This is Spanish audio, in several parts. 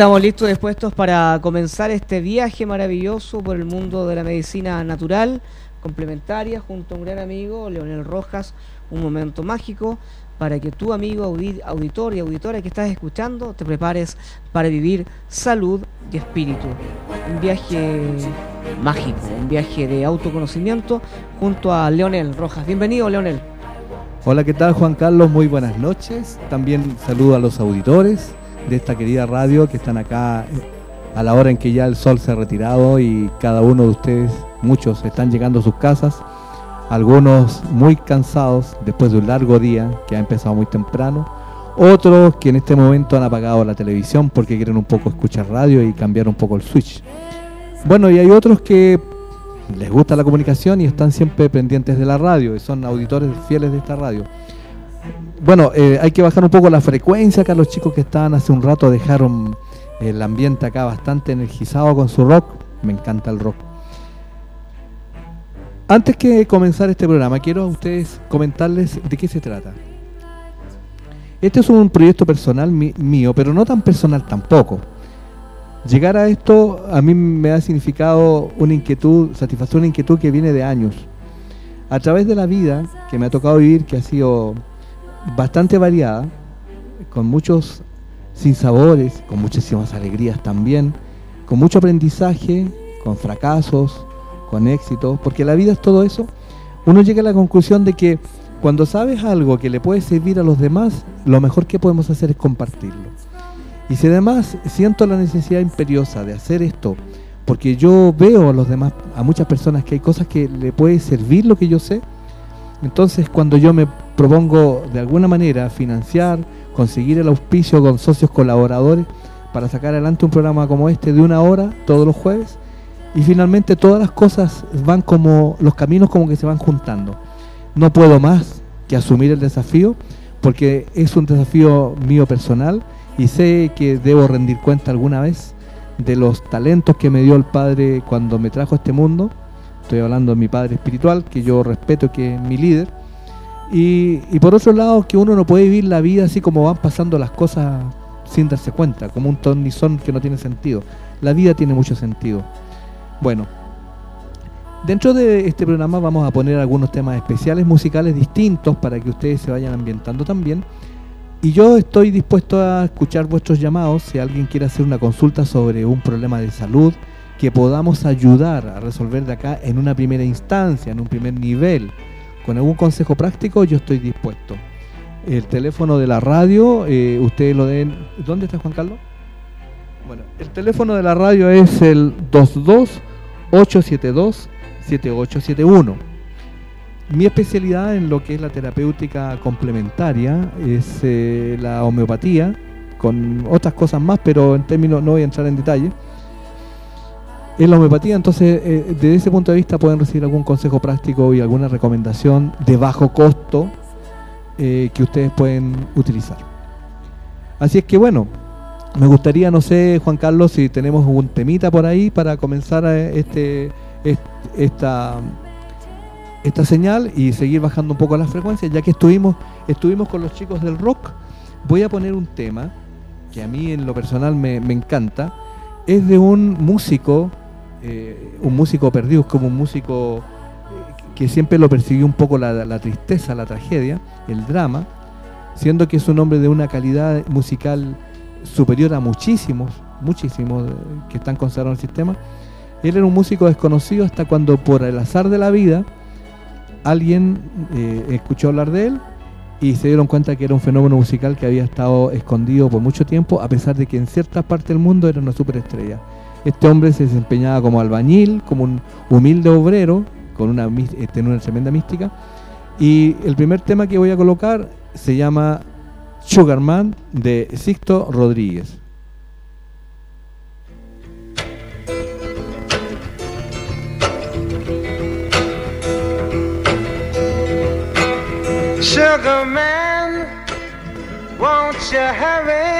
Estamos listos dispuestos para comenzar este viaje maravilloso por el mundo de la medicina natural, complementaria, junto a un gran amigo, Leonel Rojas, un momento mágico para que tu amigo auditor y auditora que estás escuchando te prepares para vivir salud y espíritu. Un viaje mágico, un viaje de autoconocimiento junto a Leonel Rojas. Bienvenido, Leonel. Hola, ¿qué tal Juan Carlos? Muy buenas noches. También saludo a los auditores de esta querida radio que están acá eh, a la hora en que ya el sol se ha retirado y cada uno de ustedes, muchos, están llegando a sus casas, algunos muy cansados después de un largo día que ha empezado muy temprano, otros que en este momento han apagado la televisión porque quieren un poco escuchar radio y cambiar un poco el switch. Bueno, y hay otros que les gusta la comunicación y están siempre pendientes de la radio y son auditores fieles de esta radio bueno, eh, hay que bajar un poco la frecuencia acá. Los chicos que estaban hace un rato dejaron el ambiente acá bastante energizado con su rock. Me encanta el rock. Antes que comenzar este programa, quiero a ustedes comentarles de qué se trata. Este es un proyecto personal mío, pero no tan personal tampoco. Llegar a esto a mí me ha significado una inquietud, satisfacer una inquietud que viene de años. A través de la vida que me ha tocado vivir, que ha sido bastante variada, con muchos sinsabores, con muchísimas alegrías también, con mucho aprendizaje, con fracasos, con éxitos, porque la vida es todo eso, uno llega a la conclusión de que cuando sabes algo que le puede servir a los demás, lo mejor que podemos hacer es compartirlo. Y si además siento la necesidad imperiosa de hacer esto, porque yo veo a los demás, a muchas personas que hay cosas que le puede servir lo que yo sé, entonces cuando yo me propongo de alguna manera financiar, conseguir el auspicio con socios colaboradores para sacar adelante un programa como este de una hora todos los jueves y finalmente todas las cosas van como, los caminos como que se van juntando. No puedo más que asumir el desafío porque es un desafío mío personal y sé que debo rendir cuenta alguna vez de los talentos que me dio el Padre cuando me trajo a este mundo. Estoy hablando de mi Padre espiritual, que yo respeto, que es mi líder y, por otro lado, que uno no puede vivir la vida así como van pasando las cosas sin darse cuenta, como un tonizón que no tiene sentido. La vida tiene mucho sentido. Bueno, dentro de este programa vamos a poner algunos temas especiales musicales distintos para que ustedes se vayan ambientando también. Y yo estoy dispuesto a escuchar vuestros llamados si alguien quiere hacer una consulta sobre un problema de salud que podamos ayudar a resolver de acá en una primera instancia, en un primer nivel con algún consejo práctico, yo estoy dispuesto. El teléfono de la radio, eh, ustedes lo den... ¿Dónde está Juan Carlos? Bueno, el teléfono de la radio es el 22-872-7871. Mi especialidad en lo que es la terapéutica complementaria es eh, la homeopatía, con otras cosas más, pero en términos no voy a entrar en detalle en la homeopatía, entonces, eh, desde ese punto de vista pueden recibir algún consejo práctico y alguna recomendación de bajo costo eh, que ustedes pueden utilizar. Así es que bueno, me gustaría, no sé, Juan Carlos, si tenemos un temita por ahí para comenzar eh, este, esta, esta señal y seguir bajando un poco las frecuencias, ya que estuvimos, estuvimos con los chicos del rock. Voy a poner un tema que a mí en lo personal me, me encanta. Es de un músico eh, un músico perdido, es como un músico eh, que siempre lo persiguió un poco la, tristeza, la tragedia, el drama, siendo que es un hombre de una calidad musical superior a muchísimos, muchísimos eh, que están considerados en el sistema. Él era un músico desconocido hasta cuando por el azar de la vida alguien escuchó hablar de él y se dieron cuenta que era un fenómeno musical que había estado escondido por mucho tiempo, a pesar de que en ciertas partes del mundo era una superestrella. Este hombre se desempeñaba como albañil, como un humilde obrero, con una, este, una tremenda mística. Y el primer tema que voy a colocar se llama Sugarman de Sixto Rodríguez. Sugarman, won't you hurry?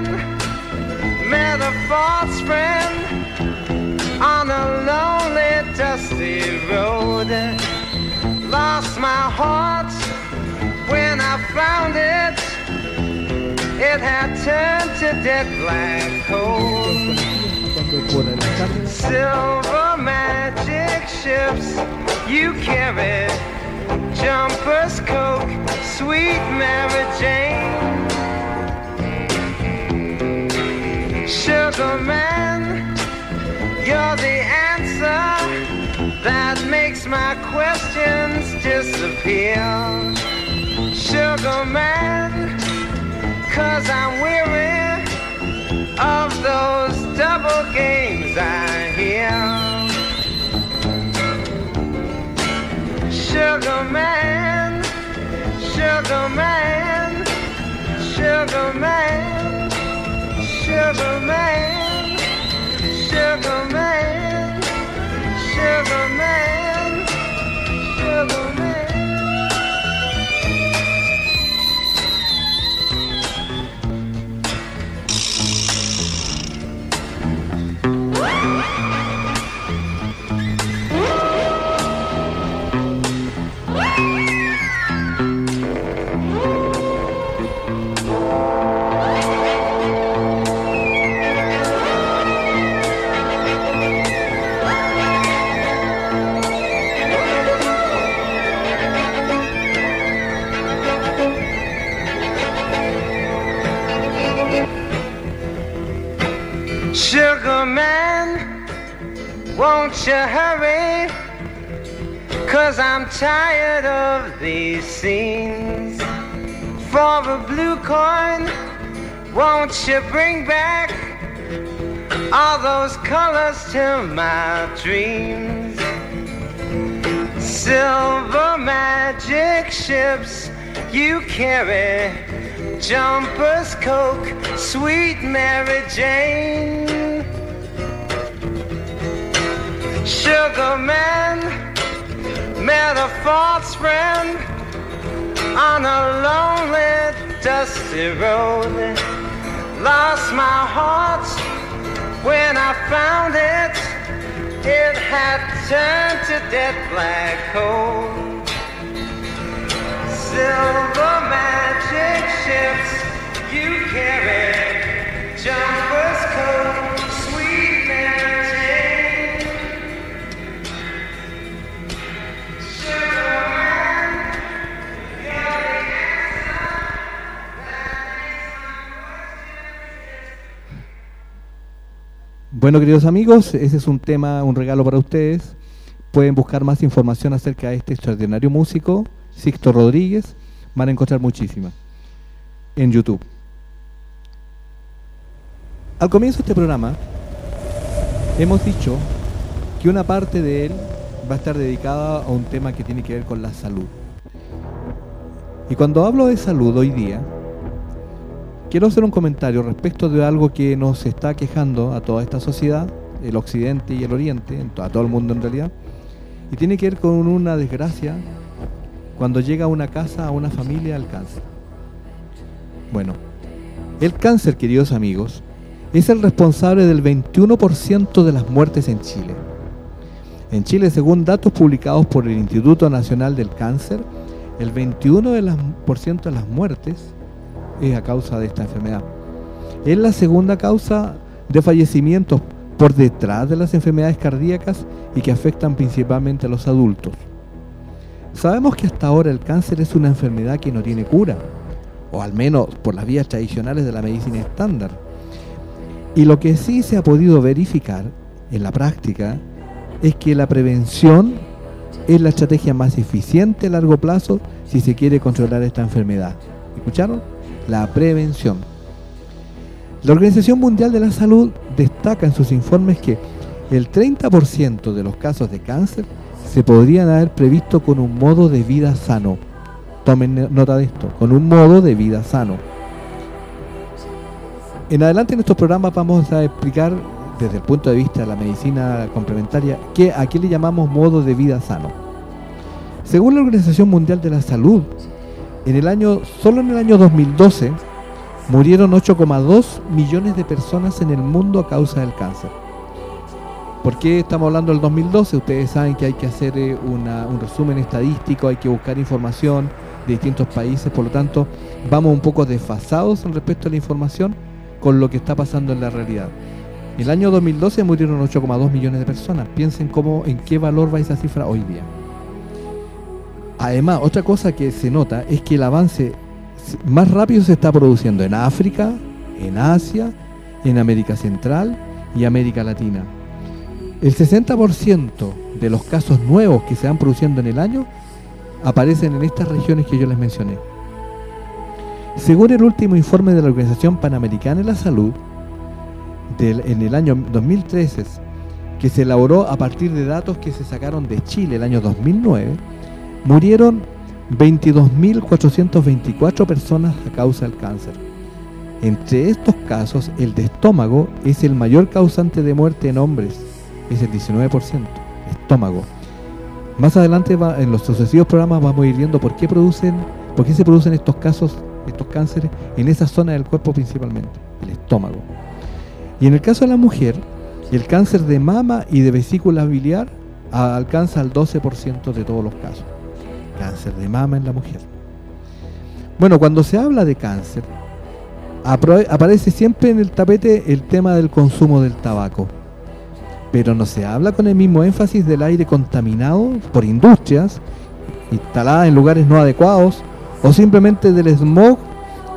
met a false friend on a lonely, dusty road. Lost my heart when I found it. It had turned to dead black coal. Silver magic ships you carry. Jumpers, Coke, sweet Mary Jane. Sugar man, you're the answer that makes my questions disappear. Sugar man, cause I'm weary of those double games I hear. Sugar man, sugar man, sugar man, sugar man, sugar man, sugar man, scenes. For a blue coin, won't you bring back all those colors to my dreams? Silver magic ships you carry jumpers, Coke, sweet Mary Jane. Sugar man met a false friend on a lonely, dusty road. Lost my heart when I found it. It had turned to dead black coal silver magic ships you carry. Jumpers, coat, Bueno, queridos amigos, ese es un tema, un regalo para ustedes. Pueden buscar más información acerca de este extraordinario músico, Sixto Rodríguez. Van a encontrar muchísima en YouTube. Al comienzo de este programa, hemos dicho que una parte de él va a estar dedicada a un tema que tiene que ver con la salud. Y cuando hablo de salud hoy día, quiero hacer un comentario respecto de algo que nos está quejando a toda esta sociedad, el occidente y el oriente, a todo el mundo en realidad, y tiene que ver con una desgracia cuando llega a una casa, a una familia, al cáncer. Bueno, el cáncer, queridos amigos, es el responsable del 21% de las muertes en Chile. En Chile, según datos publicados por el Instituto Nacional del Cáncer, el 21% de las, por ciento de las muertes es a causa de esta enfermedad. Es la segunda causa de fallecimientos por detrás de las enfermedades cardíacas y que afectan principalmente a los adultos. Sabemos que hasta ahora el cáncer es una enfermedad que no tiene cura, o al menos por las vías tradicionales de la medicina estándar. Y lo que sí se ha podido verificar en la práctica es que la prevención es la estrategia más eficiente a largo plazo si se quiere controlar esta enfermedad. ¿Escucharon? La prevención. La Organización Mundial de la Salud destaca en sus informes que el 30% de los casos de cáncer se podrían haber previsto con un modo de vida sano. Tomen nota de esto, con un modo de vida sano. En adelante en estos programas vamos a explicar desde el punto de vista de la medicina complementaria que a qué le llamamos modo de vida sano. Según la Organización Mundial de la Salud, en el año solo en el año 2012 murieron 8,2 millones de personas en el mundo a causa del cáncer. ¿Por qué estamos hablando del 2012? Ustedes saben que hay que hacer eh, un resumen estadístico, hay que buscar información de distintos países, por lo tanto vamos un poco desfasados respecto a la información con lo que está pasando en la realidad. En el año 2012 murieron 8,2 millones de personas. Piensen cómo, en qué valor va esa cifra hoy día. Además, otra cosa que se nota es que el avance más rápido se está produciendo en África, en Asia, en América Central y América Latina. El 60% de los casos nuevos que se van produciendo en el año aparecen en estas regiones que yo les mencioné. Según el último informe de la Organización Panamericana de la Salud, del- en el año 2013, que se elaboró a partir de datos que se sacaron de Chile el año 2009, murieron 22.424 personas a causa del cáncer. Entre estos casos, el de estómago es el mayor causante de muerte en hombres, es el 19%, estómago. Más adelante en los sucesivos programas vamos a ir viendo por qué producen, por qué se producen estos casos, estos cánceres en esa zona del cuerpo principalmente, el estómago. Y en el caso de la mujer, el cáncer de mama y de vesícula biliar alcanza el 12% de todos los casos. Cáncer de mama en la mujer. Bueno, cuando se habla de cáncer, aparece siempre en el tapete el tema del consumo del tabaco. Pero no se habla con el mismo énfasis del aire contaminado por industrias instaladas en lugares no adecuados o simplemente del smog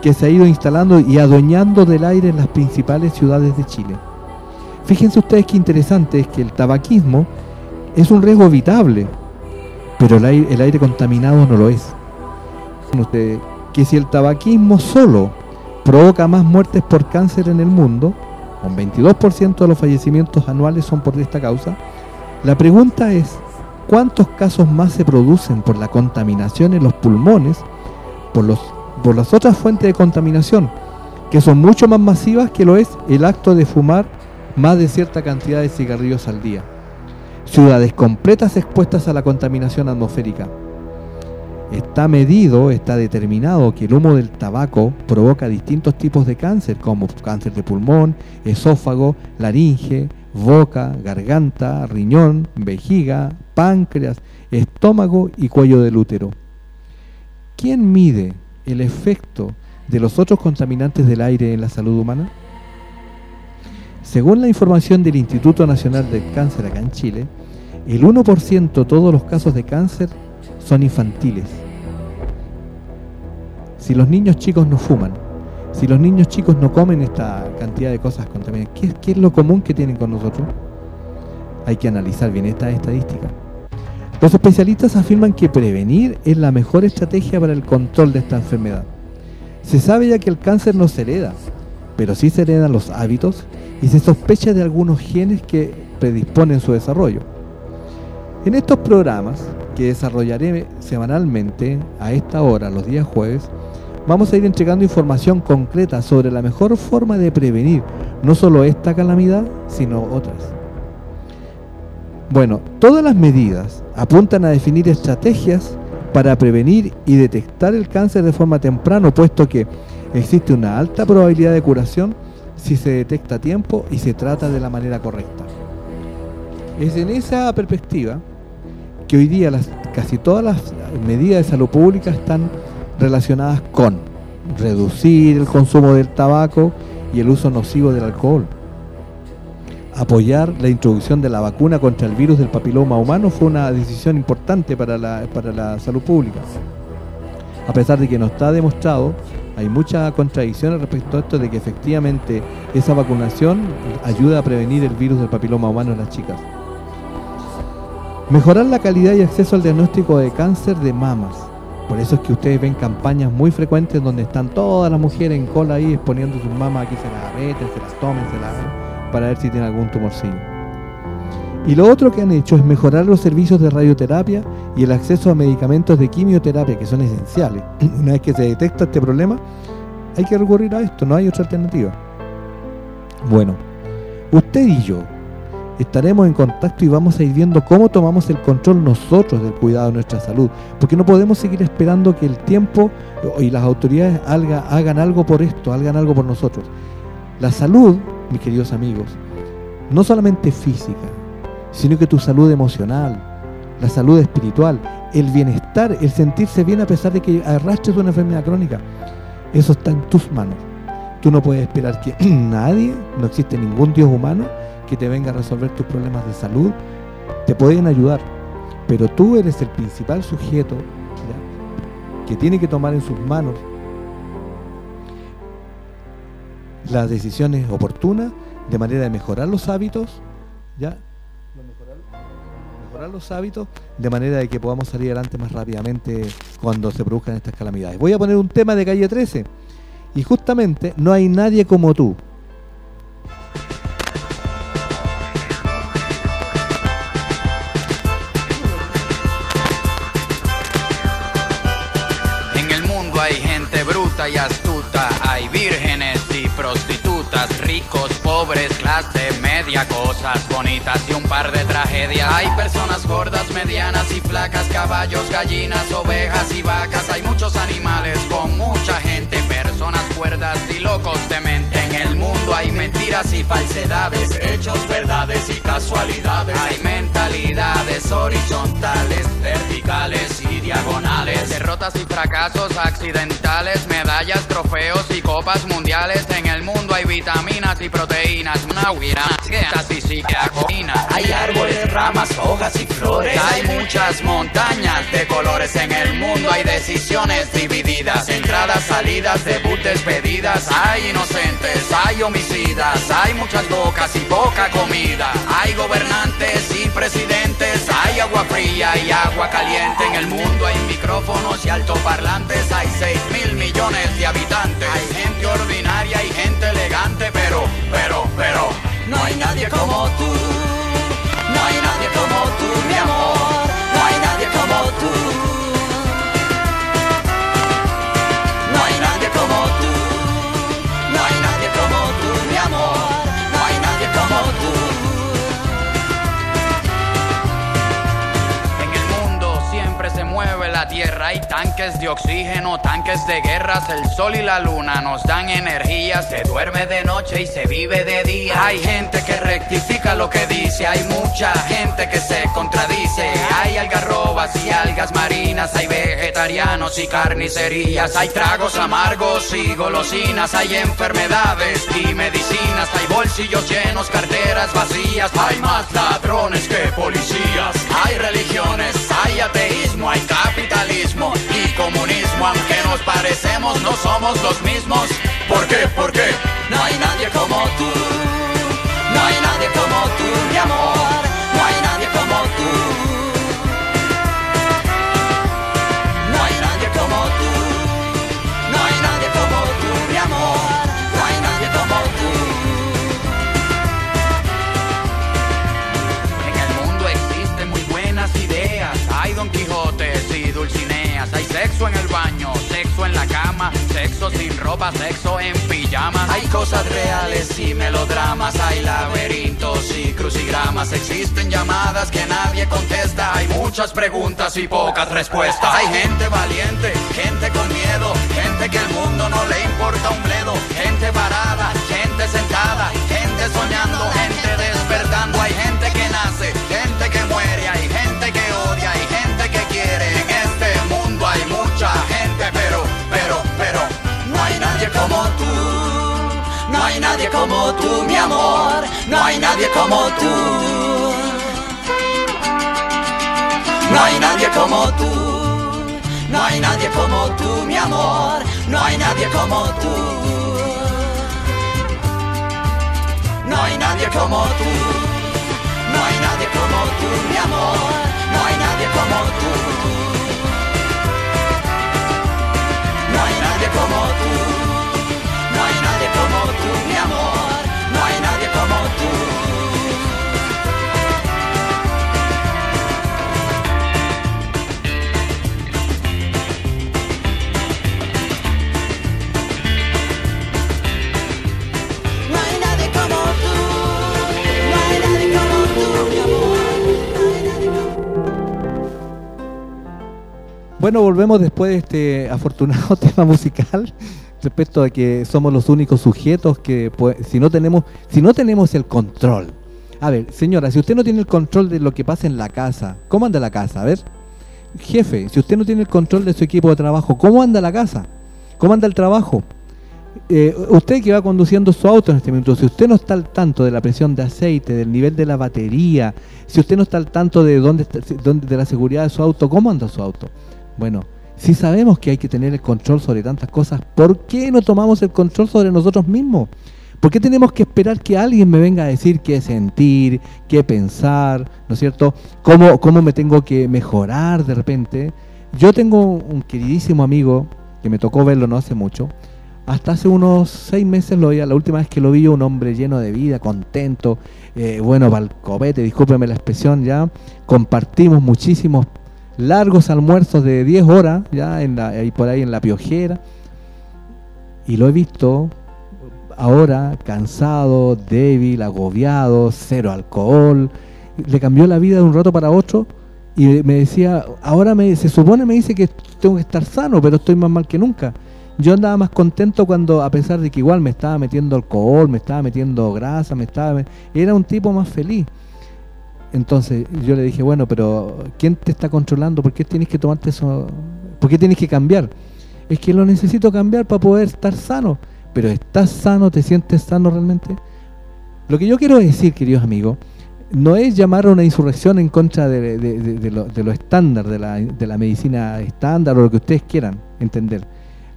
que se ha ido instalando y adueñando del aire en las principales ciudades de Chile. Fíjense ustedes qué interesante es que el tabaquismo es un riesgo evitable, pero el aire, contaminado no lo es. Que si el tabaquismo solo provoca más muertes por cáncer en el mundo, con 22% de los fallecimientos anuales son por esta causa, la pregunta es, ¿cuántos casos más se producen por la contaminación en los pulmones, por las otras fuentes de contaminación, que son mucho más masivas que lo es el acto de fumar más de cierta cantidad de cigarrillos al día? Ciudades completas expuestas a la contaminación atmosférica. Está medido, está determinado que el humo del tabaco provoca distintos tipos de cáncer, como cáncer de pulmón, esófago, laringe, boca, garganta, riñón, vejiga, páncreas, estómago y cuello del útero. ¿Quién mide el efecto de los otros contaminantes del aire en la salud humana? Según la información del Instituto Nacional del Cáncer acá en Chile, el 1% de todos los casos de cáncer son infantiles. Si los niños chicos no fuman, si los niños chicos no comen esta cantidad de cosas contaminantes, ¿qué, qué es lo común que tienen con nosotros? Hay que analizar bien esta estadística. Los especialistas afirman que prevenir es la mejor estrategia para el control de esta enfermedad. Se sabe ya que el cáncer no se hereda, pero sí se heredan los hábitos y se sospecha de algunos genes que predisponen su desarrollo. En estos programas, que desarrollaré semanalmente a esta hora, los días jueves, vamos a ir entregando información concreta sobre la mejor forma de prevenir no solo esta calamidad, sino otras. Bueno, todas las medidas apuntan a definir estrategias para prevenir y detectar el cáncer de forma temprana, puesto que existe una alta probabilidad de curación si se detecta a tiempo y se trata de la manera correcta. Es en esa perspectiva que hoy día casi todas las medidas de salud pública están relacionadas con reducir el consumo del tabaco y el uso nocivo del alcohol. Apoyar la introducción de la vacuna contra el virus del papiloma humano fue una decisión importante para la, para la salud pública. A pesar de que no está demostrado, hay muchas contradicciones respecto a esto de que efectivamente esa vacunación ayuda a prevenir el virus del papiloma humano en las chicas. Mejorar la calidad y acceso al diagnóstico de cáncer de mamas. Por eso es que ustedes ven campañas muy frecuentes donde están todas las mujeres en cola ahí exponiendo sus mamas, aquí se las meten, se las tomen, se las para ver si tienen algún tumorcillo. Y lo otro que han hecho es mejorar los servicios de radioterapia y el acceso a medicamentos de quimioterapia que son esenciales. Una vez que se detecta este problema, hay que recurrir a esto, no hay otra alternativa. Bueno, usted y yo estaremos en contacto y vamos a ir viendo cómo tomamos el control nosotros del cuidado de nuestra salud, porque no podemos seguir esperando que el tiempo y las autoridades haga- hagan algo por esto, hagan algo por nosotros. La salud, mis queridos amigos, no solamente física, sino que tu salud emocional, la salud espiritual, el bienestar, el sentirse bien a pesar de que arrastres una enfermedad crónica, eso está en tus manos. Tú no puedes esperar que nadie, no existe ningún Dios humano que te venga a resolver tus problemas de salud. Te pueden ayudar, pero tú eres el principal sujeto que tiene que tomar en sus manos las decisiones oportunas de manera de mejorar los hábitos, ¿ya? Los hábitos de manera de que podamos salir adelante más rápidamente cuando se produzcan estas calamidades. Voy a poner un tema de calle 13 y justamente no hay nadie como tú. En el mundo hay gente bruta y astuta, hay vírgenes y prostitutas, ricos, pobres, clase media, cosas bonitas y un par de tragedias. Hay personas gordas, medianas y flacas, caballos, gallinas, ovejas y vacas. Hay muchos animales con mucha gente, personas cuerdas y locos de mente. Mundo hay mentiras y falsedades, hechos, verdades y casualidades. Hay mentalidades horizontales, verticales y diagonales. Derrotas y fracasos accidentales, medallas, trofeos y copas mundiales. En el mundo hay vitaminas y proteínas, psiquiacoína. Hay árboles, ramas, hojas y flores. Hay muchas montañas de colores en el mundo. Hay decisiones divididas, entradas, salidas, debut, despedidas. Hay inocentes, hay Hay muchas bocas y poca comida. Hay gobernantes y presidentes. Hay agua fría y agua caliente. En el mundo hay micrófonos y altoparlantes. Hay 6 mil millones de habitantes. Hay gente ordinaria y gente elegante. Pero, pero, pero, no hay nadie como tú. No hay nadie como tú, mi amor. Hay tanques de oxígeno, tanques de guerras. El sol y la luna nos dan energía. Se duerme de noche y se vive de día. Hay gente que rectifica lo que dice. Hay mucha gente que se contradice. Hay algarrobas y algas marinas. Hay vegetarianos y carnicerías. Hay tragos amargos y golosinas. Hay enfermedades y medicinas. Bolsillos llenos, carteras vacías. Hay más ladrones que policías. Hay religiones, hay ateísmo, hay capitalismo y comunismo. Aunque nos parecemos, no somos los mismos. ¿Por qué? ¿Por qué? No hay nadie como tú. No hay nadie como tú, mi amor. Sin ropa, sexo en pijamas. Hay cosas reales y melodramas. Hay laberintos y crucigramas. Existen llamadas que nadie contesta. Hay muchas preguntas y pocas respuestas. Hay gente valiente, gente con miedo, gente que el mundo no le importa un bledo. Gente parada, gente sentada, gente soñando, nadie como tú, mi amor. No hay nadie como tú. No hay nadie como tú. No hay nadie como tú, mi amor. No hay nadie como tú. No hay nadie como tú. No hay nadie como tú, mi amor. No hay nadie como tú. No hay nadie como tú mi amor, no hay nadie como tú. No hay nadie como tú, no hay nadie como tú, mi amor, no hay nadie como Bueno, volvemos después de este afortunado tema musical respecto a que somos los únicos sujetos que pues, si no tenemos si no tenemos el control. A ver, señora, si usted no tiene el control de lo que pasa en la casa, ¿cómo anda la casa? A ver, jefe, si usted no tiene el control de su equipo de trabajo, ¿cómo anda la casa? ¿Cómo anda el trabajo? Eh, usted que va conduciendo su auto en este minuto, si usted no está al tanto de la presión de aceite, del nivel de la batería, si usted no está al tanto de dónde, está- dónde- de la seguridad de su auto, ¿cómo anda su auto? Bueno, si sabemos que hay que tener el control sobre tantas cosas, ¿por qué no tomamos el control sobre nosotros mismos? ¿Por qué tenemos que esperar que alguien me venga a decir qué sentir, qué pensar, ¿no es cierto? ¿Cómo, cómo me tengo que mejorar de repente? Yo tengo un queridísimo amigo que me tocó verlo no hace mucho. Hasta hace unos seis meses lo veía, la última vez que lo vi, un hombre lleno de vida, contento, eh, bueno, copete, discúlpeme la expresión ya. Compartimos muchísimos largos almuerzos de 10 horas, ya en la, ahí por ahí en la piojera. Y lo he visto ahora cansado, débil, agobiado, cero alcohol. Le cambió la vida de un rato para otro y me decía, ahora me, se supone me dice que tengo que estar sano, pero estoy más mal que nunca. Yo andaba más contento cuando, a pesar de que igual me estaba metiendo alcohol, me estaba metiendo grasa, me estaba... Era un tipo más feliz. Entonces yo le dije, bueno, pero ¿quién te está controlando? ¿Por qué tienes que tomarte eso? ¿Por qué tienes que cambiar? Es que lo necesito cambiar para poder estar sano. Pero ¿estás sano? ¿Te sientes sano realmente? Lo que yo quiero decir, queridos amigos, no es llamar a una insurrección en contra de, de- de- de lo, estándar, la, de la medicina estándar o lo que ustedes quieran entender.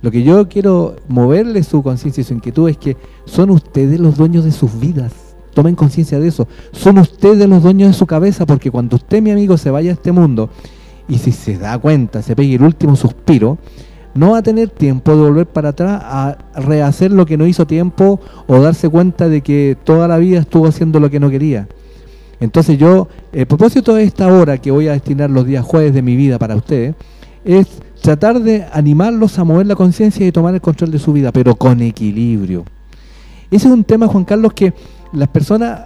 Lo que yo quiero moverle su conciencia y su inquietud es que son ustedes los dueños de sus vidas. Tomen conciencia de eso. Son ustedes los dueños de su cabeza porque cuando usted, mi amigo, se vaya a este mundo y si se da cuenta, se pegue el último suspiro, no va a tener tiempo de volver para atrás a rehacer lo que no hizo tiempo o darse cuenta de que toda la vida estuvo haciendo lo que no quería. Entonces yo, el propósito de esta hora que voy a destinar los días jueves de mi vida para ustedes, es tratar de animarlos a mover la conciencia y tomar el control de su vida, pero con equilibrio. Ese es un tema, Juan Carlos, que las personas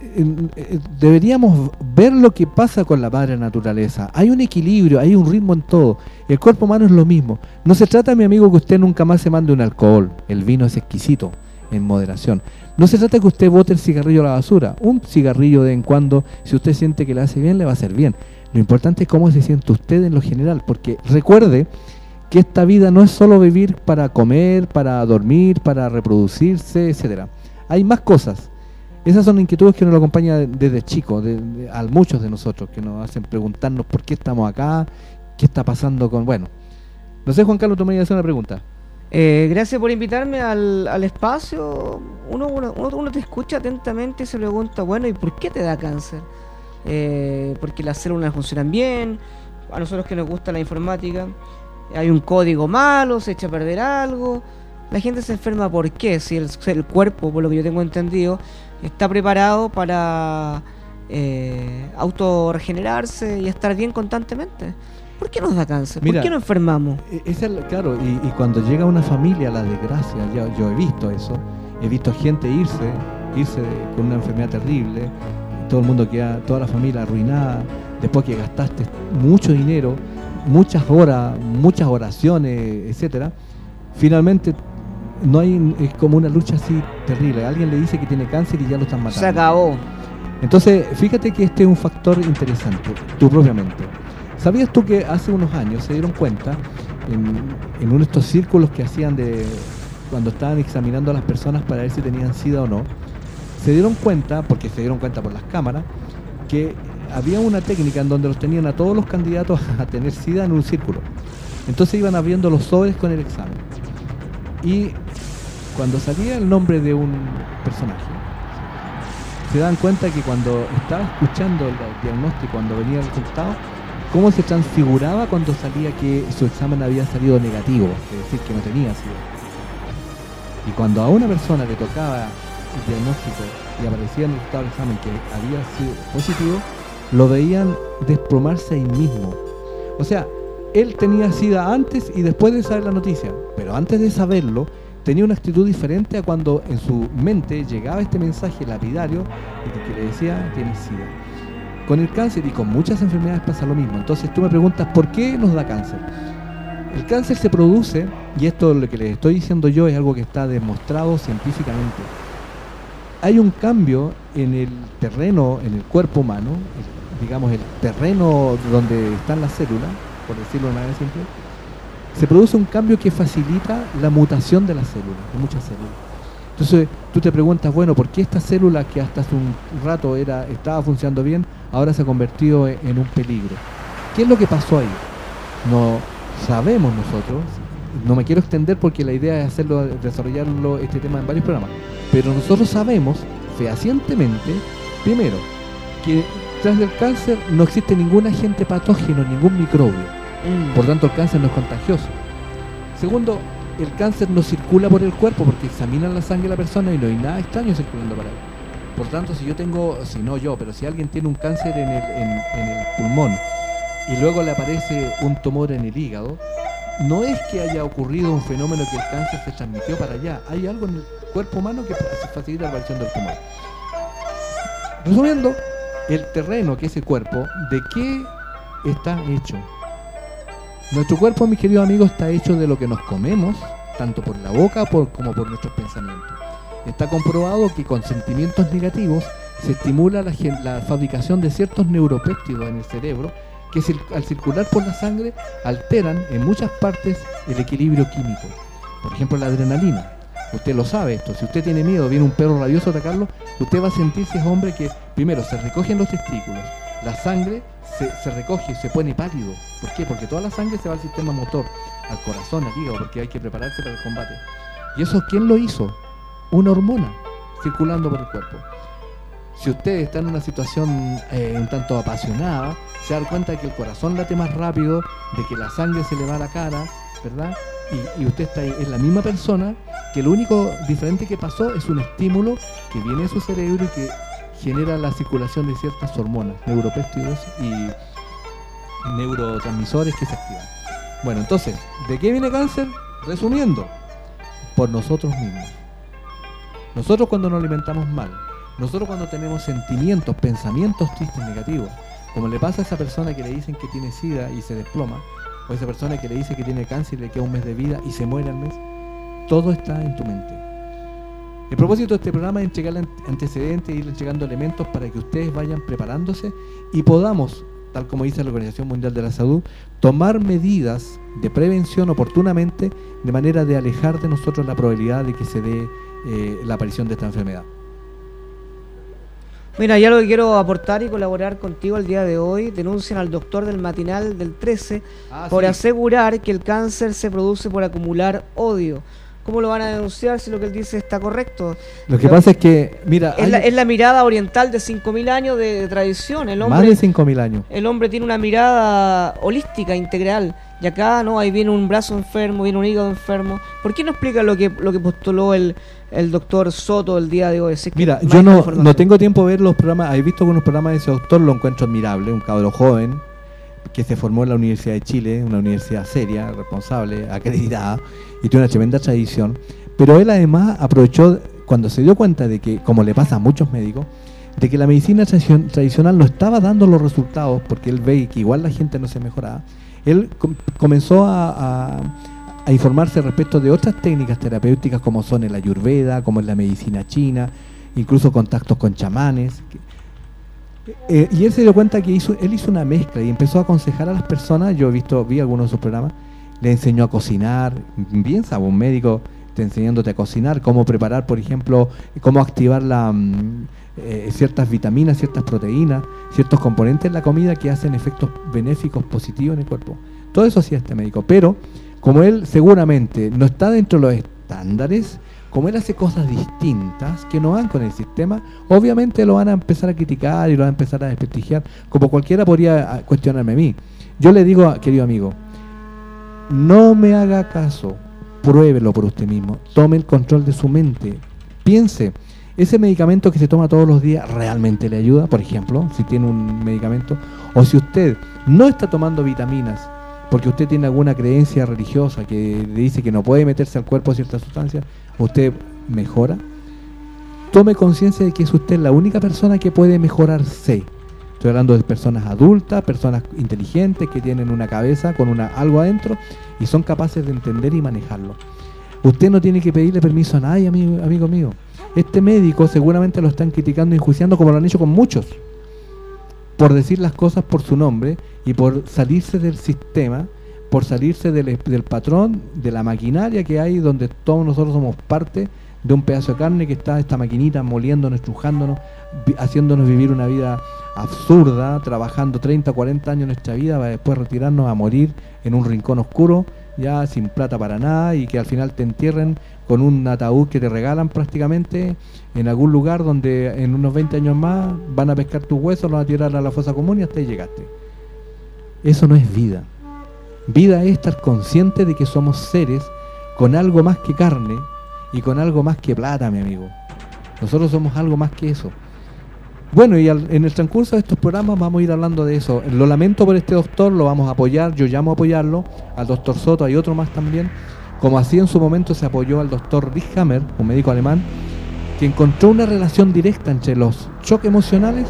eh, eh, deberíamos ver lo que pasa con la madre naturaleza. Hay un equilibrio, hay un ritmo en todo. El cuerpo humano es lo mismo. No se trata, mi amigo, que usted nunca más se mande un alcohol. El vino es exquisito, en moderación. No se trata que usted bote el cigarrillo a la basura. Un cigarrillo de en cuando, si usted siente que le hace bien, le va a hacer bien. Lo importante es cómo se siente usted en lo general, porque recuerde que esta vida no es solo vivir para comer, para dormir, para reproducirse, etcétera. Hay más cosas. Esas son inquietudes que nos acompañan desde chico, de- a muchos de nosotros, que nos hacen preguntarnos por qué estamos acá, qué está pasando con... Bueno, no sé, Juan Carlos, tú me ibas a hacer una pregunta. Eh, gracias por invitarme al, espacio. Uno, uno, te escucha atentamente y se pregunta, bueno, ¿y por qué te da cáncer? Eh, porque las células funcionan bien, a nosotros que nos gusta la informática, hay un código malo, se echa a perder algo. La gente se enferma, ¿por qué? Si el cuerpo, por lo que yo tengo entendido, está preparado para eh, autorregenerarse y estar bien constantemente. ¿Por qué nos da cáncer? Mira, ¿Por qué nos enfermamos? E- es la- claro, y, y cuando llega una familia la desgracia, ya- yo he visto eso, he visto gente irse, irse con una enfermedad terrible, todo el mundo queda, toda la familia arruinada, después que gastaste mucho dinero, muchas horas, muchas oraciones, etcétera, finalmente no hay, es como una lucha así terrible. Alguien le dice que tiene cáncer y ya lo están matando. Se acabó. Entonces, fíjate que este es un factor interesante, tu propia mente. ¿Sabías tú que hace unos años se dieron cuenta en, en uno de estos círculos que hacían de cuando estaban examinando a las personas para ver si tenían SIDA o no? Se dieron cuenta, porque se dieron cuenta por las cámaras, que había una técnica en donde los tenían a todos los candidatos a tener SIDA en un círculo. Entonces iban abriendo los sobres con el examen. Y cuando salía el nombre de un personaje, se dan cuenta que cuando estaba escuchando el diagnóstico, cuando venía el resultado, cómo se transfiguraba cuando salía que su examen había salido negativo, es decir, que no tenía SIDA. Y cuando a una persona le tocaba el diagnóstico y aparecía en el resultado del examen que había sido positivo, lo veían desplomarse ahí mismo. O sea, él tenía SIDA antes y después de saber la noticia, pero antes de saberlo, tenía una actitud diferente a cuando en su mente llegaba este mensaje lapidario que le decía tienes SIDA. Con el cáncer y con muchas enfermedades pasa lo mismo. Entonces tú me preguntas, ¿por qué nos da cáncer? El cáncer se produce, y esto lo que les estoy diciendo yo es algo que está demostrado científicamente. Hay un cambio en el terreno, en el cuerpo humano, digamos el terreno donde están las células, por decirlo de manera simple, se produce un cambio que facilita la mutación de las células, de muchas células. Entonces tú te preguntas, bueno, ¿por qué esta célula que hasta hace un rato era, estaba funcionando bien, ahora se ha convertido en, en un peligro? ¿Qué es lo que pasó ahí? No sabemos nosotros, no me quiero extender porque la idea es hacerlo, desarrollarlo este tema en varios programas, pero nosotros sabemos fehacientemente, primero, que tras del cáncer no existe ningún agente patógeno, ningún microbio. Por tanto, el cáncer no es contagioso. Segundo, el cáncer no circula por el cuerpo porque examinan la sangre de la persona y no hay nada extraño circulando por ahí. Por tanto, si yo tengo, si no yo, pero si alguien tiene un cáncer en el, pulmón y luego le aparece un tumor en el hígado, no es que haya ocurrido un fenómeno que el cáncer se transmitió para allá. Hay algo en el cuerpo humano que fa- facilita la aparición del tumor. Resumiendo, el terreno que es el cuerpo, ¿de qué está hecho? Nuestro cuerpo, mis queridos amigos, está hecho de lo que nos comemos, tanto por la boca por- como por nuestros pensamientos. Está comprobado que con sentimientos negativos se estimula la, la fabricación de ciertos neuropéptidos en el cerebro que al circular por la sangre alteran en muchas partes el equilibrio químico. Por ejemplo, la adrenalina. Usted lo sabe esto. Si usted tiene miedo, viene un perro rabioso a atacarlo, usted va a sentirse ese hombre que primero se recogen los testículos, la sangre se, se recoge se pone pálido. ¿Por qué? Porque toda la sangre se va al sistema motor, al corazón, al hígado, porque hay que prepararse para el combate. ¿Y eso quién lo hizo? Una hormona circulando por el cuerpo. Si usted está en una situación eh, un tanto apasionada, se da cuenta de que el corazón late más rápido, de que la sangre se le va a la cara, ¿verdad? Y, y usted está ahí, es la misma persona que lo único diferente que pasó es un estímulo que viene de su cerebro y que genera la circulación de ciertas hormonas, neuropéptidos y neurotransmisores que se activan. Bueno, entonces, ¿de qué viene cáncer? Resumiendo, por nosotros mismos. Nosotros cuando nos alimentamos mal, nosotros cuando tenemos sentimientos, pensamientos tristes, negativos, como le pasa a esa persona que le dicen que tiene sida y se desploma, o esa persona que le dice que tiene cáncer y le queda un mes de vida y se muere al mes, todo está en tu mente. El propósito de este programa es entregarle ante- antecedentes e ir entregando elementos para que ustedes vayan preparándose y podamos, tal como dice la Organización Mundial de la Salud, tomar medidas de prevención oportunamente de manera de alejar de nosotros la probabilidad de que se dé eh, la aparición de esta enfermedad. Mira, ya lo que quiero aportar y colaborar contigo el día de hoy, denuncian al doctor del matinal del 13 Ah, por sí. asegurar que el cáncer se produce por acumular odio. ¿Cómo lo van a denunciar si lo que él dice está correcto? Lo que Lo- pasa es que, mira, Es hay la, es la mirada oriental de 5.000 años de, de tradición. El más hombre, de 5.000 años. el hombre tiene una mirada holística, integral. Y acá, ¿no? Ahí viene un brazo enfermo, viene un hígado enfermo. ¿Por qué no explica lo que, lo que postuló el, el doctor Soto el día de hoy? Si es que Mira, yo no, no tengo tiempo de ver los programas. He visto algunos programas de ese doctor, lo encuentro admirable. Un cabro joven que se formó en la Universidad de Chile, una universidad seria, responsable, acreditada, y tiene una tremenda tradición. Pero él además aprovechó, cuando se dio cuenta de que, como le pasa a muchos médicos, de que la medicina tradicion- tradicional no estaba dando los resultados, porque él ve que igual la gente no se mejoraba, él com- comenzó a, a- a informarse respecto de otras técnicas terapéuticas como son el ayurveda, como es la medicina china, incluso contactos con chamanes. Eh, y él se dio cuenta que hizo, él hizo una mezcla y empezó a aconsejar a las personas, yo he visto, vi algunos de sus programas, le enseñó a cocinar, bien sabe, un médico te enseñándote a cocinar, cómo preparar, por ejemplo, cómo activar la, mm, eh, ciertas vitaminas, ciertas proteínas, ciertos componentes en la comida que hacen efectos benéficos positivos en el cuerpo. Todo eso hacía este médico, pero como él seguramente no está dentro de los estándares, como él hace cosas distintas que no van con el sistema, obviamente lo van a empezar a criticar y lo van a empezar a desprestigiar, como cualquiera podría ah, cuestionarme a mí. Yo le digo, querido amigo, no me haga caso, pruébelo por usted mismo, tome el control de su mente, piense, ese medicamento que se toma todos los días realmente le ayuda, por ejemplo, si tiene un medicamento, o si usted no está tomando vitaminas porque usted tiene alguna creencia religiosa que le dice que no puede meterse al cuerpo ciertas sustancias, usted mejora. Tome conciencia de que es usted la única persona que puede mejorarse. Estoy hablando de personas adultas, personas inteligentes que tienen una cabeza con una algo adentro y son capaces de entender y manejarlo. Usted no tiene que pedirle permiso a nadie, amigo, amigo mío. Este médico seguramente lo están criticando y enjuiciando como lo han hecho con muchos por decir las cosas por su nombre y por salirse del sistema, por salirse del, patrón, de la maquinaria que hay donde todos nosotros somos parte de un pedazo de carne que está esta maquinita moliéndonos, estrujándonos, haciéndonos vivir una vida absurda, trabajando 30, 40 años nuestra vida para después retirarnos a morir en un rincón oscuro, ya sin plata para nada y que al final te entierren con un ataúd que te regalan prácticamente en algún lugar donde en unos 20 años más van a pescar tus huesos, los van a tirar a la fosa común y hasta ahí llegaste. Eso no es vida. Vida es estar consciente de que somos seres con algo más que carne y con algo más que plata, mi amigo. Nosotros somos algo más que eso. Bueno, y en el transcurso de estos programas vamos a ir hablando de eso. Lo lamento por este doctor, lo vamos a apoyar, yo llamo a apoyarlo, al doctor Soto, hay otro más también, como así en su momento se apoyó al doctor Richthammer, un médico alemán, que encontró una relación directa entre los choques emocionales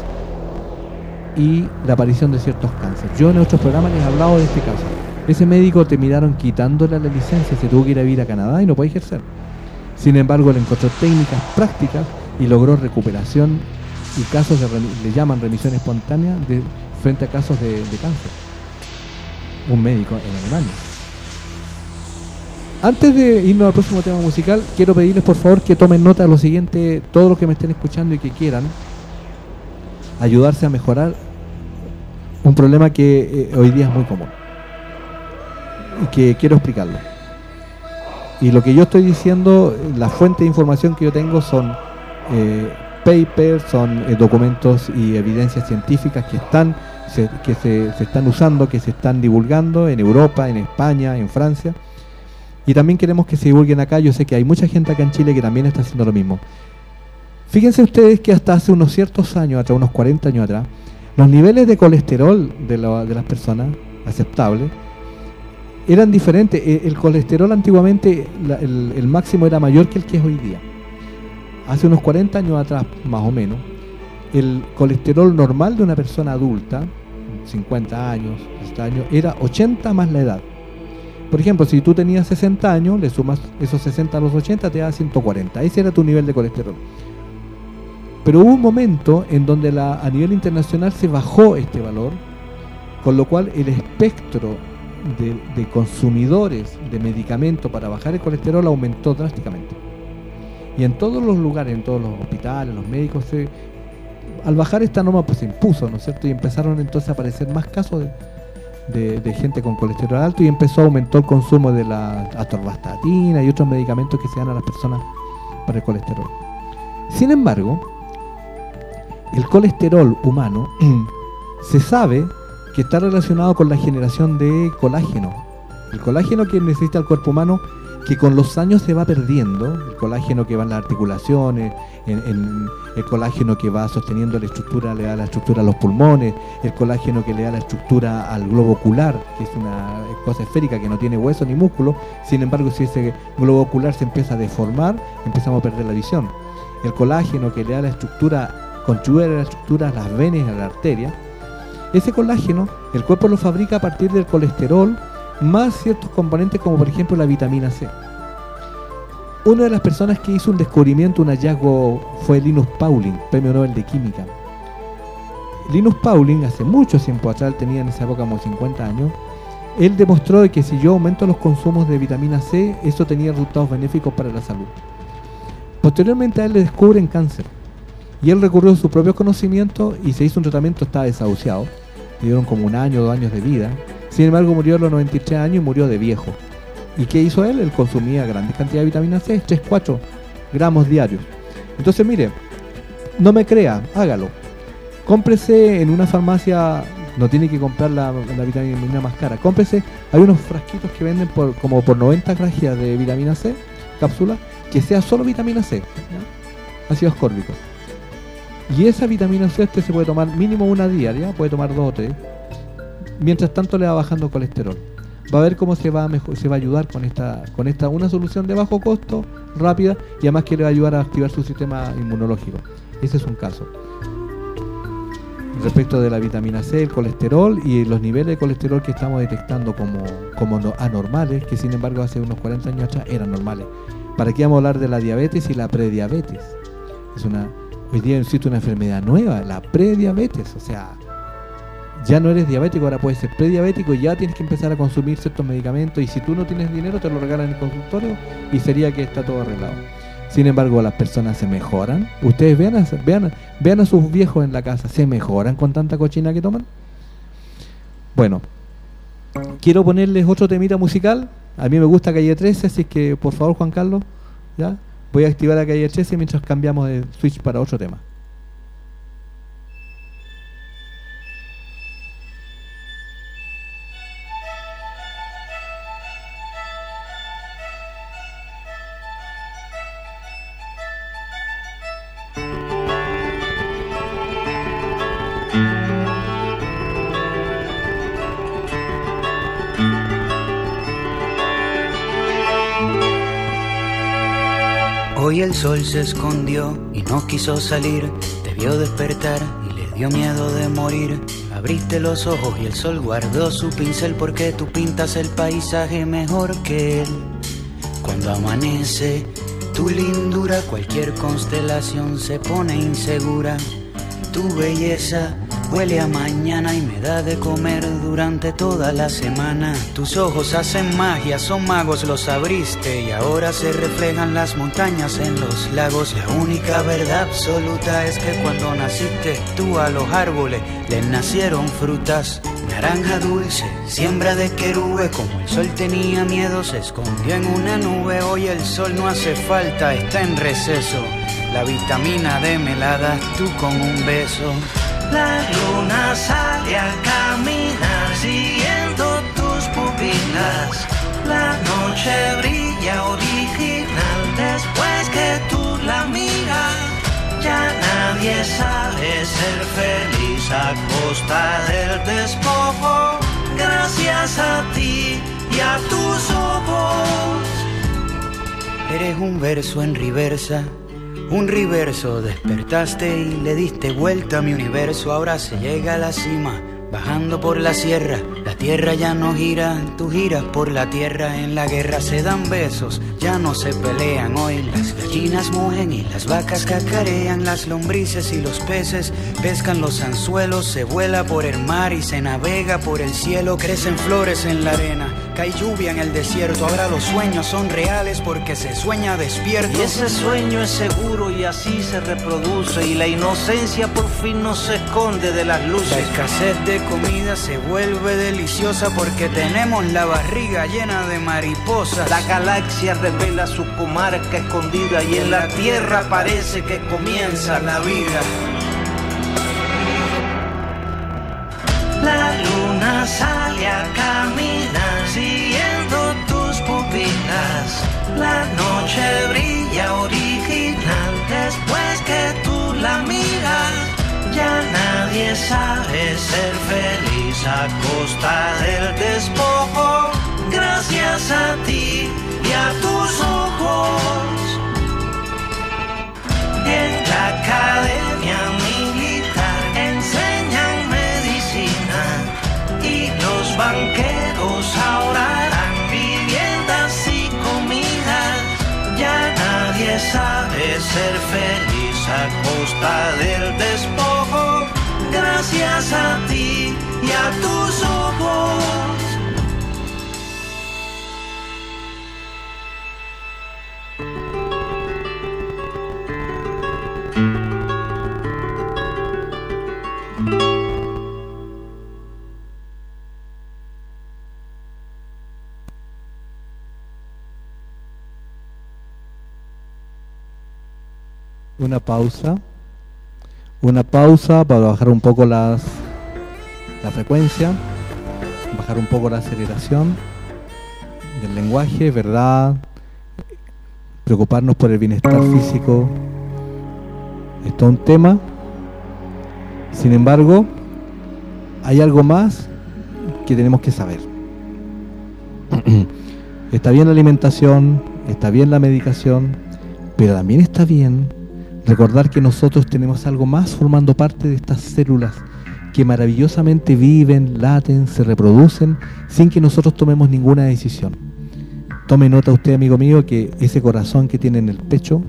y la aparición de ciertos cánceres. Yo en otros programas les he hablado de este caso. Ese médico terminaron quitándole la licencia, se tuvo que ir a vivir a Canadá y no puede ejercer. Sin embargo, le encontró técnicas prácticas y logró recuperación y casos de le llaman remisión espontánea frente a casos de cáncer. Un médico en Alemania. Antes de irnos al próximo tema musical, quiero pedirles por favor que tomen nota de lo siguiente, todos los que me estén escuchando y que quieran ayudarse a mejorar un problema que eh, hoy día es muy común y que quiero explicarlo. Y lo que yo estoy diciendo, la fuente de información que yo tengo son eh, papers, son eh, documentos y evidencias científicas que están se- que se, se están usando, que se están divulgando en Europa, en España, en Francia. Y también queremos que se divulguen acá. Yo sé que hay mucha gente acá en Chile que también está haciendo lo mismo. Fíjense ustedes que hasta hace unos ciertos años atrás, unos 40 años atrás, los niveles de colesterol de, la- de las personas aceptables eran diferentes. E- El colesterol antiguamente, el máximo era mayor que el que es hoy día. Hace unos 40 años atrás, más o menos, el colesterol normal de una persona adulta, 50 años, 60 años, era 80 más la edad. Por ejemplo, si tú tenías 60 años, le sumas esos 60 a los 80, te da 140. Ese era tu nivel de colesterol. Pero hubo un momento en donde a nivel internacional se bajó este valor, con lo cual el espectro de, consumidores de medicamentos para bajar el colesterol aumentó drásticamente. Y en todos los lugares, en todos los hospitales, los médicos, al bajar esta norma pues se impuso, ¿no es cierto? Y empezaron entonces a aparecer más casos de, de- gente con colesterol alto y empezó a aumentar el consumo de la atorvastatina y otros medicamentos que se dan a las personas para el colesterol. Sin embargo, el colesterol humano se sabe que está relacionado con la generación de colágeno. El colágeno que necesita el cuerpo humano, que con los años se va perdiendo, el colágeno que va en las articulaciones, el colágeno que va sosteniendo la estructura, le da la estructura a los pulmones, el colágeno que le da la estructura al globo ocular, que es una cosa esférica que no tiene hueso ni músculo, sin embargo si ese globo ocular se empieza a deformar, empezamos a perder la visión. El colágeno que le da la estructura, contribuye a la estructura a las venas y a la arteria, ese colágeno el cuerpo lo fabrica a partir del colesterol más ciertos componentes como por ejemplo la vitamina C. Una de las personas que hizo un descubrimiento, un hallazgo, fue Linus Pauling, premio Nobel de Química. Linus Pauling, hace mucho tiempo atrás, tenía en esa época como 50 años, él demostró de que si yo aumento los consumos de vitamina C, eso tenía resultados benéficos para la salud. Posteriormente a él le descubren cáncer. Y él recurrió a su propio conocimiento y se hizo un tratamiento, estaba desahuciado. Le dieron como un año, dos años de vida. Sin embargo, murió a los 93 años y murió de viejo. ¿Y qué hizo él? Él consumía grandes cantidades de vitamina C, 3, 4 gramos diarios. Entonces, mire, no me crea, hágalo. Cómprese en una farmacia, no tiene que comprar la, vitamina más cara. Cómprese, hay unos frasquitos que venden por como por 90 gracias de vitamina C, cápsula, que sea solo vitamina C, ¿ya? ácido ascórbico. Y esa vitamina C usted se puede tomar mínimo una diaria, puede tomar dos o tres. Mientras tanto le va bajando colesterol. Va a ver cómo se va a mejor, se va a ayudar con esta, con esta, una solución de bajo costo, rápida, y además que le va a ayudar a activar su sistema inmunológico. Ese es un caso. respecto de la vitamina C, el colesterol y los niveles de colesterol que estamos detectando como, como no- anormales, que sin embargo hace unos 40 años atrás eran normales. ¿Para qué vamos a hablar de la diabetes y la prediabetes? Es una, hoy día existe una enfermedad nueva, la prediabetes, o sea, ya no eres diabético, ahora puedes ser prediabético y ya tienes que empezar a consumir ciertos medicamentos y si tú no tienes dinero te lo regalan en el consultorio y sería que está todo arreglado. Sin embargo, las personas se mejoran. Ustedes vean a, vean, vean a sus viejos en la casa, ¿se mejoran con tanta cochina que toman? Bueno, quiero ponerles otro temita musical. A mí me gusta Calle 13, así que por favor, Juan Carlos, ¿ya? Voy a activar a Calle 13 mientras cambiamos de switch para otro tema. Hoy el sol se escondió y no quiso salir. Te vio despertar y le dio miedo de morir. Abriste los ojos y el sol guardó su pincel porque tú pintas el paisaje mejor que él. Cuando amanece, tu lindura, cualquier constelación se pone insegura. Tu belleza huele a mañana y me da de comer durante toda la semana. Tus ojos hacen magia, son magos, los abriste y ahora se reflejan las montañas en los lagos. La única verdad absoluta es que cuando naciste tú a los árboles les nacieron frutas. Naranja dulce, siembra de querube, como el sol tenía miedo, se escondió en una nube. Hoy el sol no hace falta, está en receso. La vitamina D me la das tú con un beso. La luna sale a caminar siguiendo tus pupilas. La noche brilla original después que tú la miras. Ya nadie sabe ser feliz a costa del despojo. Gracias a ti y a tus ojos. Eres un verso en reversa, un reverso. Despertaste y le diste vuelta a mi universo. Ahora se llega a la cima, bajando por la sierra. La tierra ya no gira, tú giras por la tierra. En la guerra se dan besos, ya no se pelean. Hoy las gallinas mugen y las vacas cacarean. Las lombrices y los peces pescan los anzuelos. Se vuela por el mar y se navega por el cielo. Crecen flores en la arena. Cae lluvia en el desierto, ahora los sueños son reales porque se sueña despierto. Y ese sueño es seguro y así se reproduce y la inocencia por fin no se esconde de las La luces. escasez de comida se vuelve deliciosa porque tenemos la barriga llena de mariposas. La galaxia revela su comarca escondida y en la tierra parece que comienza la vida. La luna sale a caminar La noche brilla original después que tú la miras. Ya nadie sabe ser feliz a costa del despojo. Gracias a ti y a tus ojos. En la academia militar enseñan medicina y los banqueros ser feliz a costa del despojo. Gracias a ti y a tus ojos. Una pausa. Una pausa para bajar un poco las la frecuencia, bajar un poco la aceleración del lenguaje, verdad, preocuparnos por el bienestar físico. Es todo un tema. Sin embargo, hay algo más que tenemos que saber. está bien la alimentación, está bien la medicación, pero también está bien recordar que nosotros tenemos algo más formando parte de estas células que maravillosamente viven, laten, se reproducen sin que nosotros tomemos ninguna decisión. Tome nota usted, amigo mío, que ese corazón que tiene en el pecho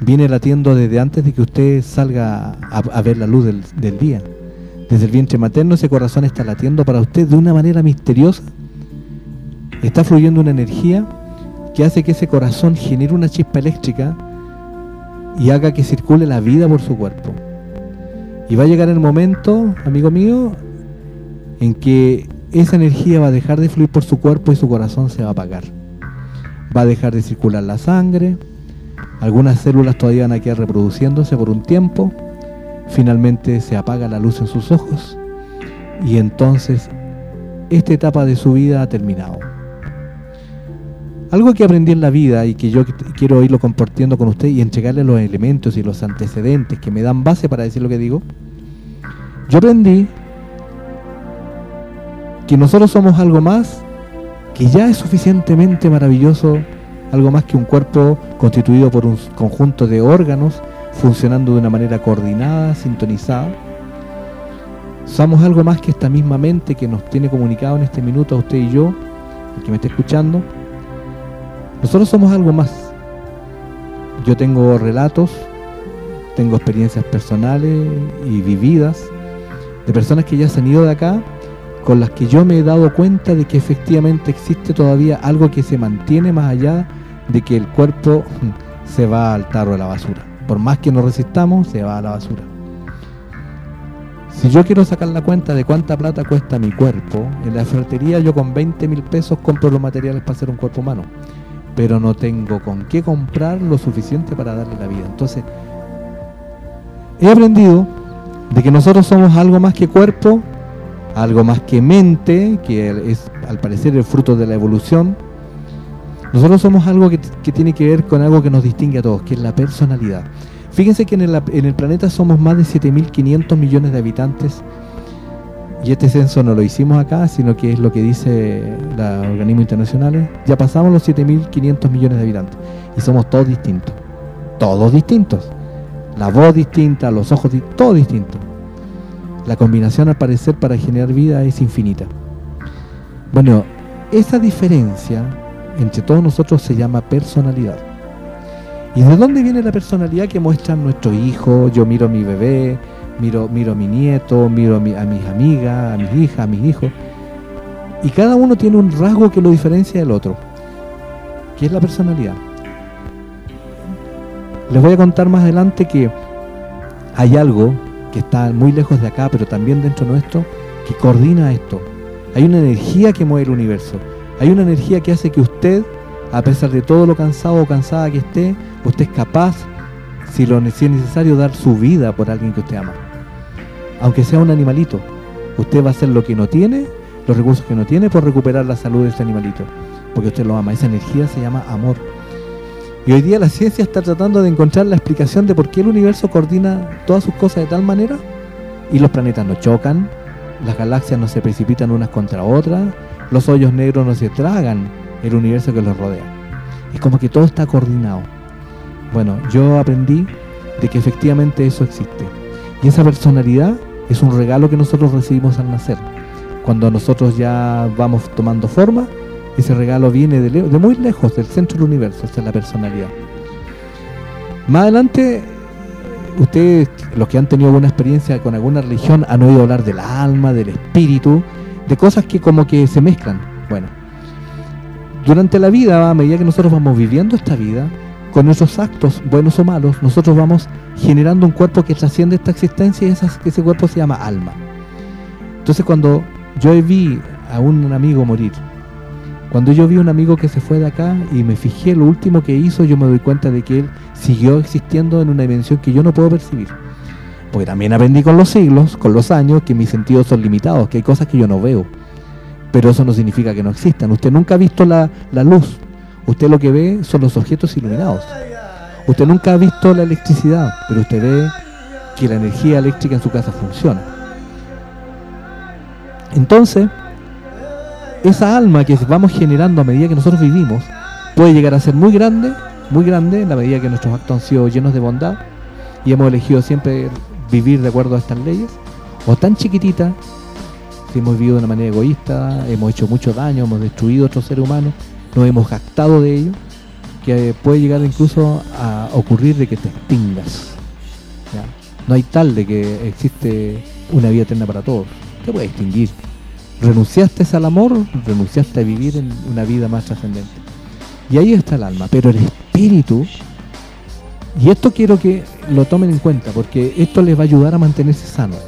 viene latiendo desde antes de que usted salga a, ver la luz del, del día. Desde el vientre materno ese corazón está latiendo para usted de una manera misteriosa. Está fluyendo una energía que hace que ese corazón genere una chispa eléctrica y haga que circule la vida por su cuerpo. Y va a llegar el momento, amigo mío, en que esa energía va a dejar de fluir por su cuerpo y su corazón se va a apagar. Va a dejar de circular la sangre, algunas células todavía van a quedar reproduciéndose por un tiempo, finalmente se apaga la luz en sus ojos y entonces esta etapa de su vida ha terminado. Algo que aprendí en la vida y que yo quiero irlo compartiendo con usted y entregarle los elementos y los antecedentes que me dan base para decir lo que digo. Yo aprendí que nosotros somos algo más que ya es suficientemente maravilloso, algo más que un cuerpo constituido por un conjunto de órganos funcionando de una manera coordinada, sintonizada. Somos algo más que esta misma mente que nos tiene comunicado en este minuto a usted y yo, el que me esté escuchando, nosotros somos algo más. Yo tengo relatos, tengo experiencias personales y vividas de personas que ya se han ido de acá con las que yo me he dado cuenta de que efectivamente existe todavía algo que se mantiene más allá de que el cuerpo se va al tarro de la basura. Por más que nos resistamos, se va a la basura. Si yo quiero sacar la cuenta de cuánta plata cuesta mi cuerpo, en la ferretería yo con 20 mil pesos compro los materiales para hacer un cuerpo humano pero no tengo con qué comprar lo suficiente para darle la vida. Entonces, he aprendido de que nosotros somos algo más que cuerpo, algo más que mente, que es al parecer el fruto de la evolución. Nosotros somos algo que, tiene que ver con algo que nos distingue a todos, que es la personalidad. Fíjense que en el, planeta somos más de 7.500 millones de habitantes y este censo no lo hicimos acá, sino que es lo que dice los organismos internacionales. Ya pasamos los 7.500 millones de habitantes y somos todos distintos. Todos distintos. La voz distinta, los ojos, todo distinto. La combinación al parecer para generar vida es infinita. Bueno, esa diferencia entre todos nosotros se llama personalidad. ¿Y de dónde viene la personalidad que muestran nuestro hijo? Yo miro a mi bebé, miro, miro a mi nieto, miro a, mis amigas, a mis hijas, a mis hijos. Y cada uno tiene un rasgo que lo diferencia del otro, que es la personalidad. Les voy a contar más adelante que hay algo que está muy lejos de acá, pero también dentro nuestro, que coordina esto. Hay una energía que mueve el universo. Hay una energía que hace que usted, a pesar de todo lo cansado o cansada que esté, usted es capaz, si lo es necesario, dar su vida por alguien que usted ama aunque sea un animalito. Usted va a hacer lo que no tiene, los recursos que no tiene, por recuperar la salud de ese animalito. Porque usted lo ama. Esa energía se llama amor. Y hoy día la ciencia está tratando de encontrar la explicación de por qué el universo coordina todas sus cosas de tal manera y los planetas no chocan, las galaxias no se precipitan unas contra otras, los hoyos negros no se tragan el universo que los rodea. Es como que todo está coordinado. Bueno, yo aprendí de que efectivamente eso existe. Y esa personalidad es un regalo que nosotros recibimos al nacer. Cuando nosotros ya vamos tomando forma, ese regalo viene de, muy lejos, del centro del universo, esa es la personalidad. Más adelante, ustedes, los que han tenido alguna experiencia con alguna religión, han oído hablar del alma, del espíritu, de cosas que como que se mezclan. Bueno, durante la vida, a medida que nosotros vamos viviendo esta vida, con nuestros actos, buenos o malos, nosotros vamos generando un cuerpo que trasciende esta existencia y ese cuerpo se llama alma. Entonces cuando yo vi a un amigo morir, cuando yo vi a un amigo que se fue de acá y me fijé lo último que hizo, yo me doy cuenta de que él siguió existiendo en una dimensión que yo no puedo percibir. Porque también aprendí con los siglos, con los años, que mis sentidos son limitados, que hay cosas que yo no veo. Pero eso no significa que no existan. Usted nunca ha visto la, la luz, Usted lo que ve son los objetos iluminados. Usted nunca ha visto la electricidad, pero usted ve que la energía eléctrica en su casa funciona. Entonces, esa alma que vamos generando a medida que nosotros vivimos puede llegar a ser muy grande, muy grande, en la medida que nuestros actos han sido llenos de bondad y hemos elegido siempre vivir de acuerdo a estas leyes, o tan chiquitita, si hemos vivido de una manera egoísta, hemos hecho mucho daño, hemos destruido a otros seres humanos, nos hemos gastado de ello, que puede llegar incluso a ocurrir de que te extingas. No hay tal de que existe una vida eterna para todos. Te puede extinguir. Renunciaste al amor, renunciaste a vivir en una vida más trascendente. Y ahí está el alma, pero el espíritu, y esto quiero que lo tomen en cuenta, porque esto les va a ayudar a mantenerse sanos.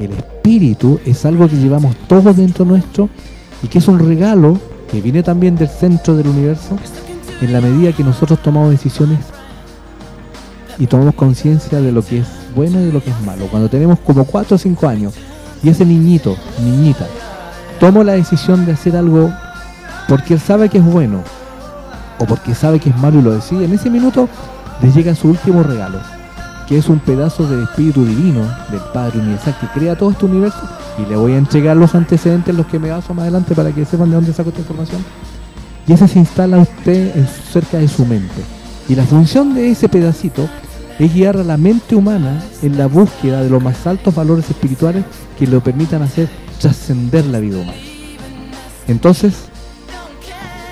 El espíritu es algo que llevamos todos dentro nuestro y que es un regalo que viene también del centro del universo en la medida que nosotros tomamos decisiones y tomamos conciencia de lo que es bueno y de lo que es malo. Cuando tenemos como 4 o 5 años y ese niñito, niñita, toma la decisión de hacer algo porque él sabe que es bueno o porque sabe que es malo y lo decide, en ese minuto le llega su último regalo, que es un pedazo del Espíritu Divino, del Padre Universal, que crea todo este universo, y le voy a entregar los antecedentes, los que me baso más adelante, para que sepan de dónde saco esta información. Y ese se instala usted cerca de su mente. Y la función de ese pedacito es guiar a la mente humana en la búsqueda de los más altos valores espirituales que le permitan hacer trascender la vida humana. Entonces,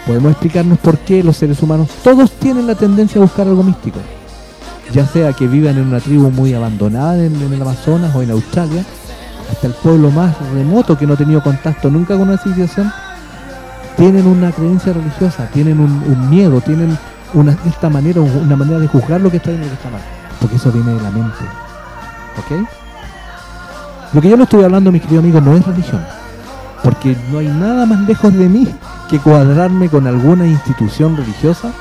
podemos explicarnos por qué los seres humanos todos tienen la tendencia a buscar algo místico. Ya sea que vivan en una tribu muy abandonada en, el Amazonas o en Australia, hasta el pueblo más remoto que no ha tenido contacto nunca con una civilización, tienen una creencia religiosa, tienen un, miedo, tienen una esta manera, una manera de juzgar lo que está bien y lo que está mal. Porque eso viene de la mente. ¿Ok? Lo que yo no estoy hablando, mis queridos amigos, no es religión. Porque no hay nada más lejos de mí que cuadrarme con alguna institución religiosa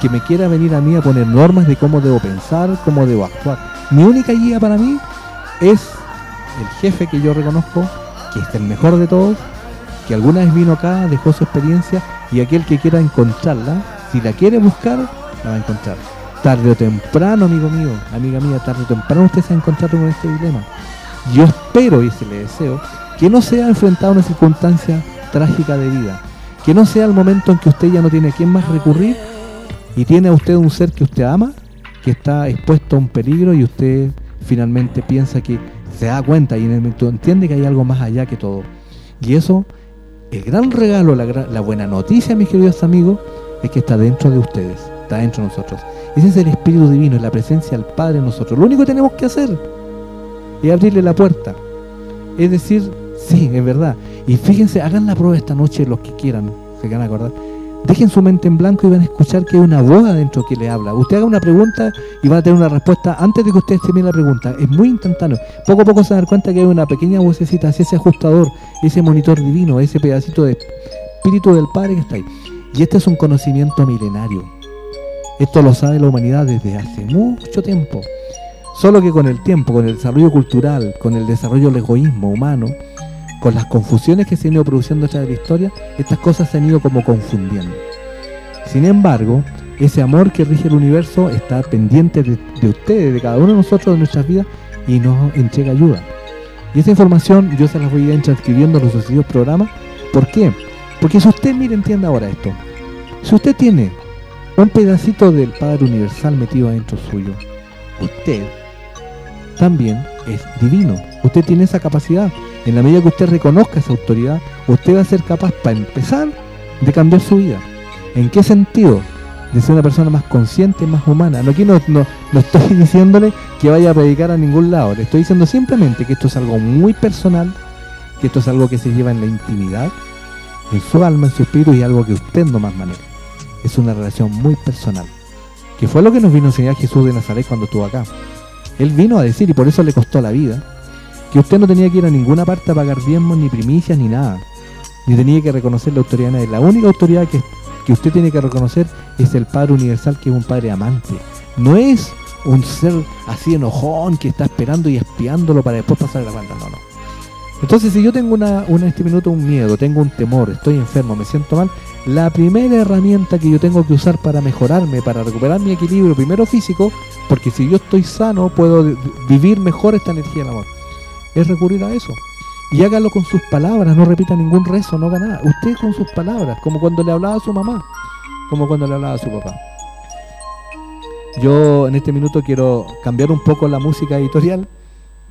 que me quiera venir a mí a poner normas de cómo debo pensar, cómo debo actuar. Mi única guía para mí es el jefe que yo reconozco, que es el mejor de todos, que alguna vez vino acá, dejó su experiencia y aquel que quiera encontrarla, si la quiere buscar, la va a encontrar. Tarde o temprano, amigo mío, amiga mía, tarde o temprano usted se va a encontrar con este dilema. Yo espero y se le deseo que no sea enfrentado a una circunstancia trágica de vida, que no sea el momento en que usted ya no tiene a quién más recurrir y tiene usted un ser que usted ama, que está expuesto a un peligro y usted finalmente piensa que se da cuenta y en el momento entiende que hay algo más allá que todo. Y eso, el gran regalo, la, la buena noticia, mis queridos amigos, es que está dentro de ustedes, está dentro de nosotros. Ese es el Espíritu Divino, es la presencia del Padre en nosotros. Lo único que tenemos que hacer es abrirle la puerta. Es decir, sí, es verdad. Y fíjense, hagan la prueba esta noche los que quieran, se van a acordar. Dejen su mente en blanco y van a escuchar que hay una voz adentro que le habla. Usted haga una pregunta y va a tener una respuesta antes de que usted termine la pregunta. Es muy instantáneo. Poco a poco se dan cuenta que hay una pequeña vocecita ese ajustador, ese monitor divino, ese pedacito de espíritu del Padre que está ahí. Y este es un conocimiento milenario. Esto lo sabe la humanidad desde hace mucho tiempo. Solo que con el tiempo, con el desarrollo cultural, con el desarrollo del egoísmo humano, con las confusiones que se han ido produciendo a través de la historia, estas cosas se han ido como confundiendo. Sin embargo, ese amor que rige el universo está pendiente de, ustedes, de cada uno de nosotros, de nuestras vidas, y nos entrega ayuda. Y esa información yo se las voy a ir transcribiendo en los sucesivos programas. ¿Por qué? Porque si usted, mire, entienda ahora esto. Si usted tiene un pedacito del Padre Universal metido adentro suyo, usted también es divino. Usted tiene esa capacidad. En la medida que usted reconozca esa autoridad, usted va a ser capaz, para empezar, de cambiar su vida. ¿En qué sentido? De ser una persona más consciente, más humana. No, aquí no, no, estoy diciéndole que vaya a predicar a ningún lado. Le estoy diciendo simplemente que esto es algo muy personal, que esto es algo que se lleva en la intimidad, en su alma, en su espíritu, y algo que usted no más maneja. Es una relación muy personal. Que fue lo que nos vino a enseñar Jesús de Nazaret cuando estuvo acá. Él vino a decir, y por eso le costó la vida, que usted no tenía que ir a ninguna parte a pagar diezmos, ni primicias, ni nada. Ni tenía que reconocer la autoridad de nadie. La única autoridad que, que usted tiene que reconocer es el Padre Universal, que es un Padre amante. No es un ser así enojón que está esperando y espiándolo para después pasar la banda. No, no. Entonces, si yo tengo una, una, este minuto un miedo, tengo un temor, estoy enfermo, me siento mal, la primera herramienta que yo tengo que usar para mejorarme, para recuperar mi equilibrio, primero físico, porque si yo estoy sano, puedo vivir mejor esta energía del amor es recurrir a eso. Y hágalo con sus palabras, no repita ningún rezo, no haga nada. Usted con sus palabras, como cuando le hablaba a su mamá, como cuando le hablaba a su papá. Yo en este minuto quiero cambiar un poco la música editorial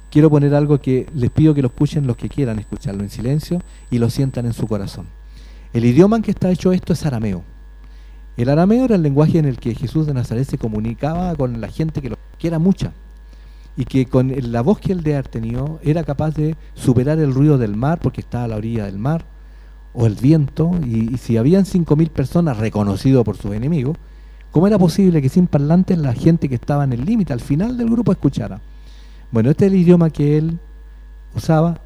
quiero poner algo que les pido que lo escuchen los que quieran escucharlo en silencio y lo sientan en su corazón. El idioma en que está hecho esto es arameo. El arameo era el lenguaje en el que Jesús de Nazaret se comunicaba con la gente que, lo, que era mucha y que con la voz que él de haber era capaz de superar el ruido del mar porque estaba a la orilla del mar o el viento y, si habían 5.000 personas reconocidos por sus enemigos ¿cómo era posible que sin parlantes la gente que estaba en el límite al final del grupo escuchara? Bueno, este es el idioma que él usaba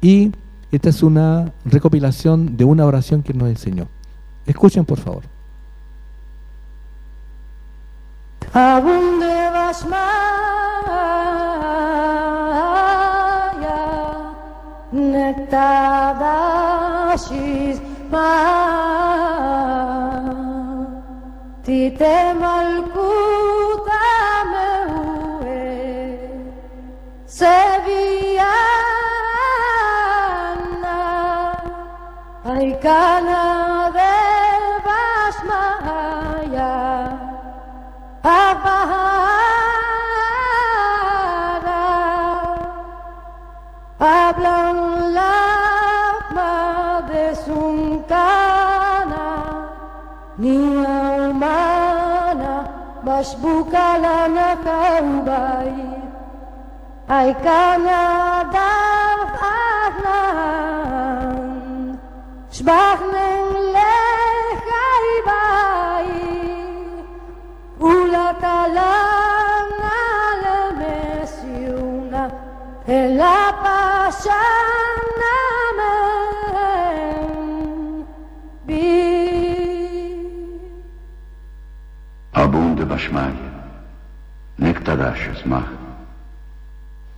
y esta es una recopilación de una oración que nos enseñó. Escuchen, por favor. Abunde Vashmaya, τα δάσεις μα τι τε μαλκούτα σε βιάννα. Αι κανά δε βάσμα αγιά حسبك لنا فوبي أي كان دار فأهلا شبح من لخيبي ولا تلمنا لمسيونا إلا بشرنا ובשמיא, נקטדה ששמח,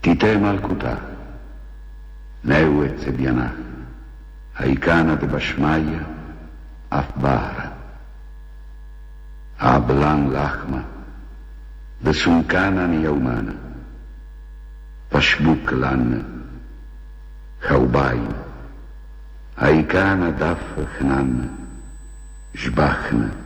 תיתה מלכותה, נאו את צביינה, האיקנה דבשמיא, אף בהרה. אבלן לחמה, וסונקנן יומנה, פשבוק לן, חאוביין, האיקנה דף חנן, שבחנה.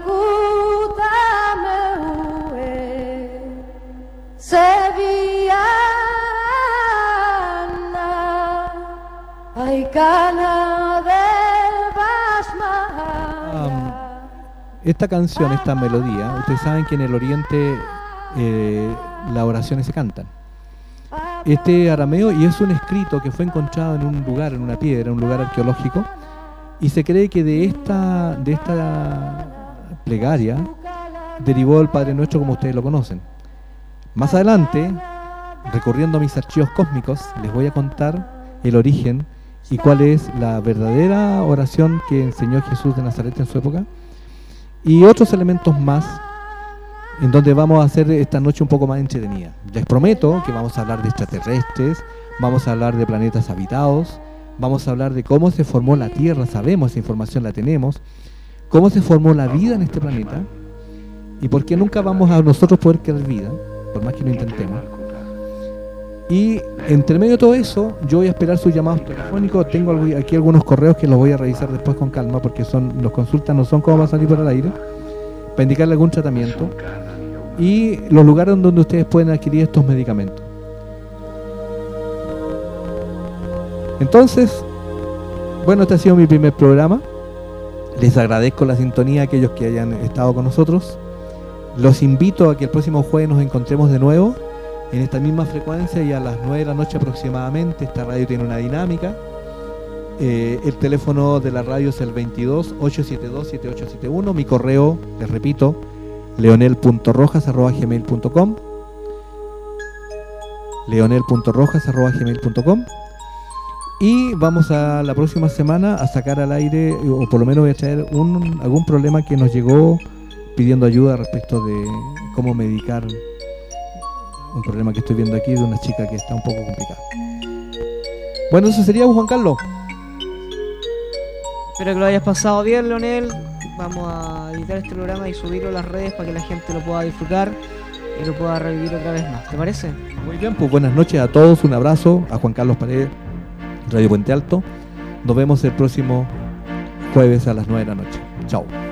Esta canción, esta melodía, ustedes saben que en el oriente eh, las oraciones se cantan. Este arameo, y es un escrito que fue encontrado en un lugar, en una piedra, en un lugar arqueológico, y se cree que de esta, de esta plegaria derivó el Padre Nuestro como ustedes lo conocen. Más adelante, recorriendo mis archivos cósmicos, les voy a contar el origen y cuál es la verdadera oración que enseñó Jesús de Nazaret en su época y otros elementos más en donde vamos a hacer esta noche un poco más entretenida. Les prometo que vamos a hablar de extraterrestres, vamos a hablar de planetas habitados, vamos a hablar de cómo se formó la Tierra, sabemos, esa información la tenemos, cómo se formó la vida en este planeta y por qué nunca vamos a nosotros poder crear vida, por más que lo intentemos. Y entre medio de todo eso, yo voy a esperar sus llamados telefónicos. Tengo aquí algunos correos que los voy a revisar después con calma porque son los consultas no son como va a salir por el aire, para indicarle algún tratamiento. Y los lugares donde ustedes pueden adquirir estos medicamentos. Entonces, bueno, este ha sido mi primer programa. Les agradezco la sintonía a aquellos que hayan estado con nosotros. Los invito a que el próximo jueves nos encontremos de nuevo en esta misma frecuencia y a las 9 de la noche aproximadamente. Esta radio tiene una dinámica. Eh, el teléfono de la radio es el 22 872 7871. Mi correo, les repito, leonel.rojas.gmail.com leonel.rojas.gmail.com y vamos a la próxima semana a sacar al aire, o por lo menos voy a traer algún problema que nos llegó pidiendo ayuda respecto de cómo medicar un problema que estoy viendo aquí de una chica que está un poco complicada. Bueno, eso sería Juan Carlos. Espero que lo hayas pasado bien, Leonel. vamos a editar este programa y subirlo a las redes para que la gente lo pueda disfrutar y lo pueda revivir otra vez más. ¿Te parece? Muy bien, pues buenas noches a todos, un abrazo a Juan Carlos Paredes, Radio Puente Alto. Nos vemos el próximo jueves a las 9 de la noche. Chao.